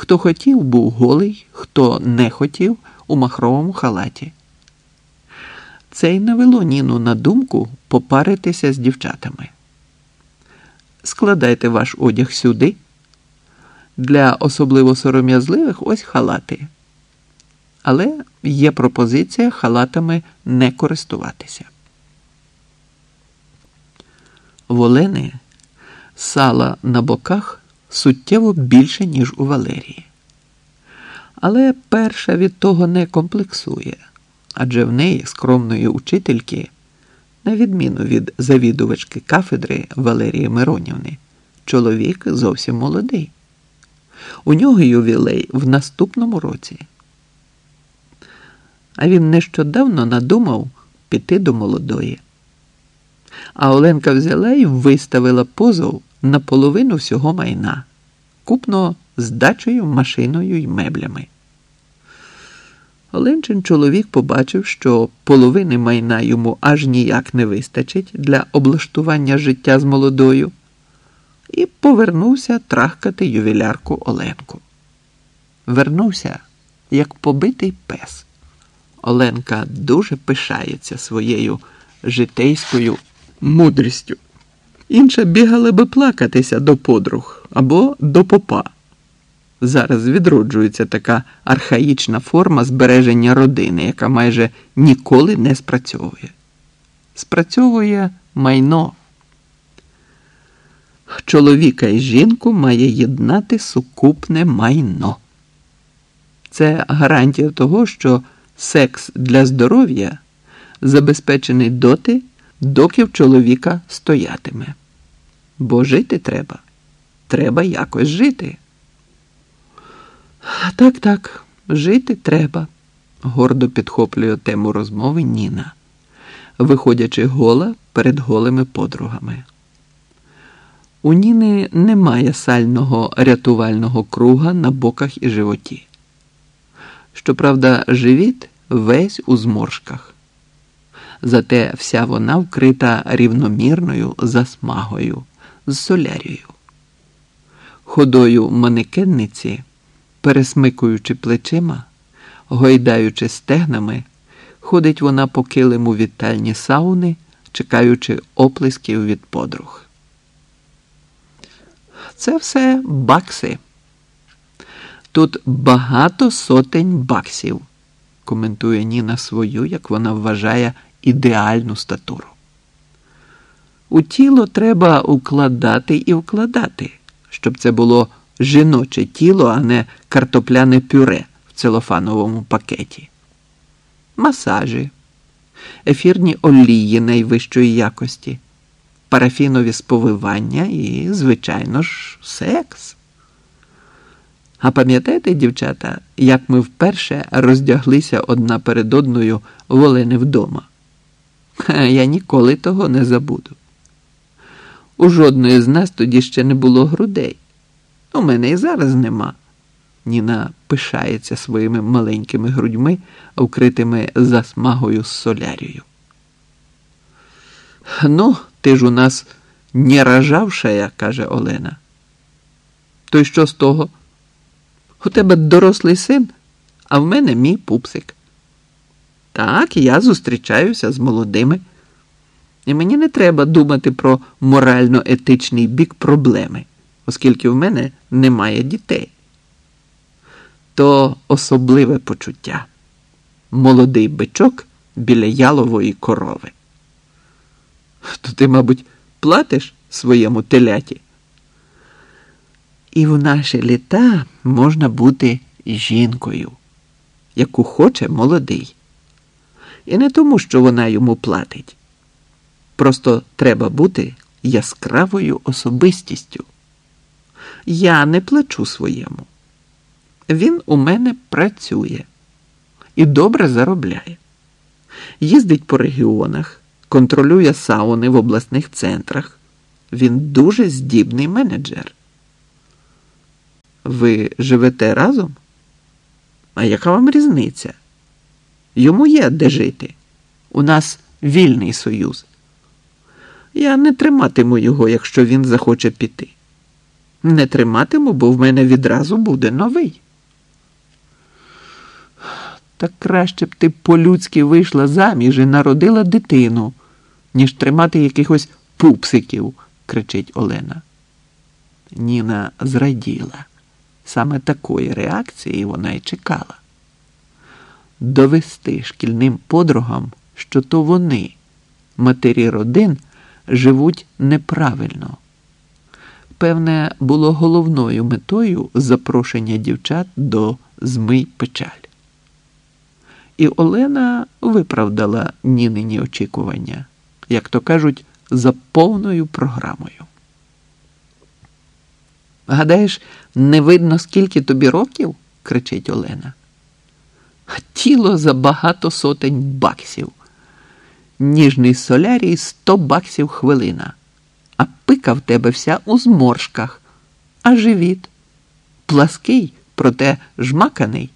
Хто хотів, був голий, хто не хотів у махровому халаті. Це й навело Ніну на думку попаритися з дівчатами. Складайте ваш одяг сюди. Для особливо сором'язливих ось халати. Але є пропозиція халатами не користуватися. В Олени сала на боках суттєво більше, ніж у Валерії. Але перша від того не комплексує, адже в неї скромної учительки, на відміну від завідувачки кафедри Валерії Миронівни, чоловік зовсім молодий. У нього ювілей в наступному році. А він нещодавно надумав піти до молодої. А Оленка взяла і виставила позов на половину всього майна, купно з дачею, машиною й меблями. Оленчин чоловік побачив, що половини майна йому аж ніяк не вистачить для облаштування життя з молодою, і повернувся трахкати ювілярку Оленку. Вернувся, як побитий пес. Оленка дуже пишається своєю житейською мудрістю. Інша бігала би плакатися до подруг або до попа. Зараз відроджується така архаїчна форма збереження родини, яка майже ніколи не спрацьовує. Спрацьовує майно. Чоловіка і жінку має єднати сукупне майно. Це гарантія того, що секс для здоров'я забезпечений доти, доки в чоловіка стоятиме. Бо жити треба. Треба якось жити. Так, так, жити треба, гордо підхоплює тему розмови Ніна, виходячи гола перед голими подругами. У Ніни немає сального рятувального круга на боках і животі. Щоправда, живіт весь у зморшках. Зате вся вона вкрита рівномірною засмагою з солярією. Ходою манекенниці, пересмикуючи плечима, гойдаючи стегнами, ходить вона по килиму вітальні сауни, чекаючи оплесків від подруг. Це все бакси. Тут багато сотень баксів, коментує Ніна свою, як вона вважає, ідеальну статуру. У тіло треба укладати і вкладати, щоб це було жіноче тіло, а не картопляне пюре в целофановому пакеті. Масажі, ефірні олії найвищої якості, парафінові сповивання і, звичайно ж, секс. А пам'ятаєте, дівчата, як ми вперше роздяглися одна перед одною в вдома? Я ніколи того не забуду. У жодної з нас тоді ще не було грудей. У мене і зараз нема. Ніна пишається своїми маленькими грудьми, вкритими засмагою з солярію. Ну, ти ж у нас не рожавшая, каже Олена. То й що з того? У тебе дорослий син, а в мене мій пупсик. Так, я зустрічаюся з молодими. І мені не треба думати про морально-етичний бік проблеми, оскільки в мене немає дітей. То особливе почуття. Молодий бичок біля ялової корови. То ти, мабуть, платиш своєму теляті? І в наші літа можна бути жінкою, яку хоче молодий. І не тому, що вона йому платить. Просто треба бути яскравою особистістю. Я не плачу своєму. Він у мене працює і добре заробляє. Їздить по регіонах, контролює сауни в обласних центрах. Він дуже здібний менеджер. Ви живете разом? А яка вам різниця? Йому є де жити. У нас вільний союз. Я не триматиму його, якщо він захоче піти. Не триматиму, бо в мене відразу буде новий. Так краще б ти по-людськи вийшла заміж і народила дитину, ніж тримати якихось пупсиків, кричить Олена. Ніна зраділа. Саме такої реакції вона й чекала. Довести шкільним подругам, що то вони, матері родин, живуть неправильно. Певне, було головною метою запрошення дівчат до змий печаль. І Олена виправдала Нінині очікування, як то кажуть, за повною програмою. Гадаєш, не видно, скільки тобі років? кричить Олена. Тіло за багато сотень баксів. Ніжний солярій сто баксів хвилина, а пика в тебе вся у зморшках, а живіт. Плаский, проте жмаканий.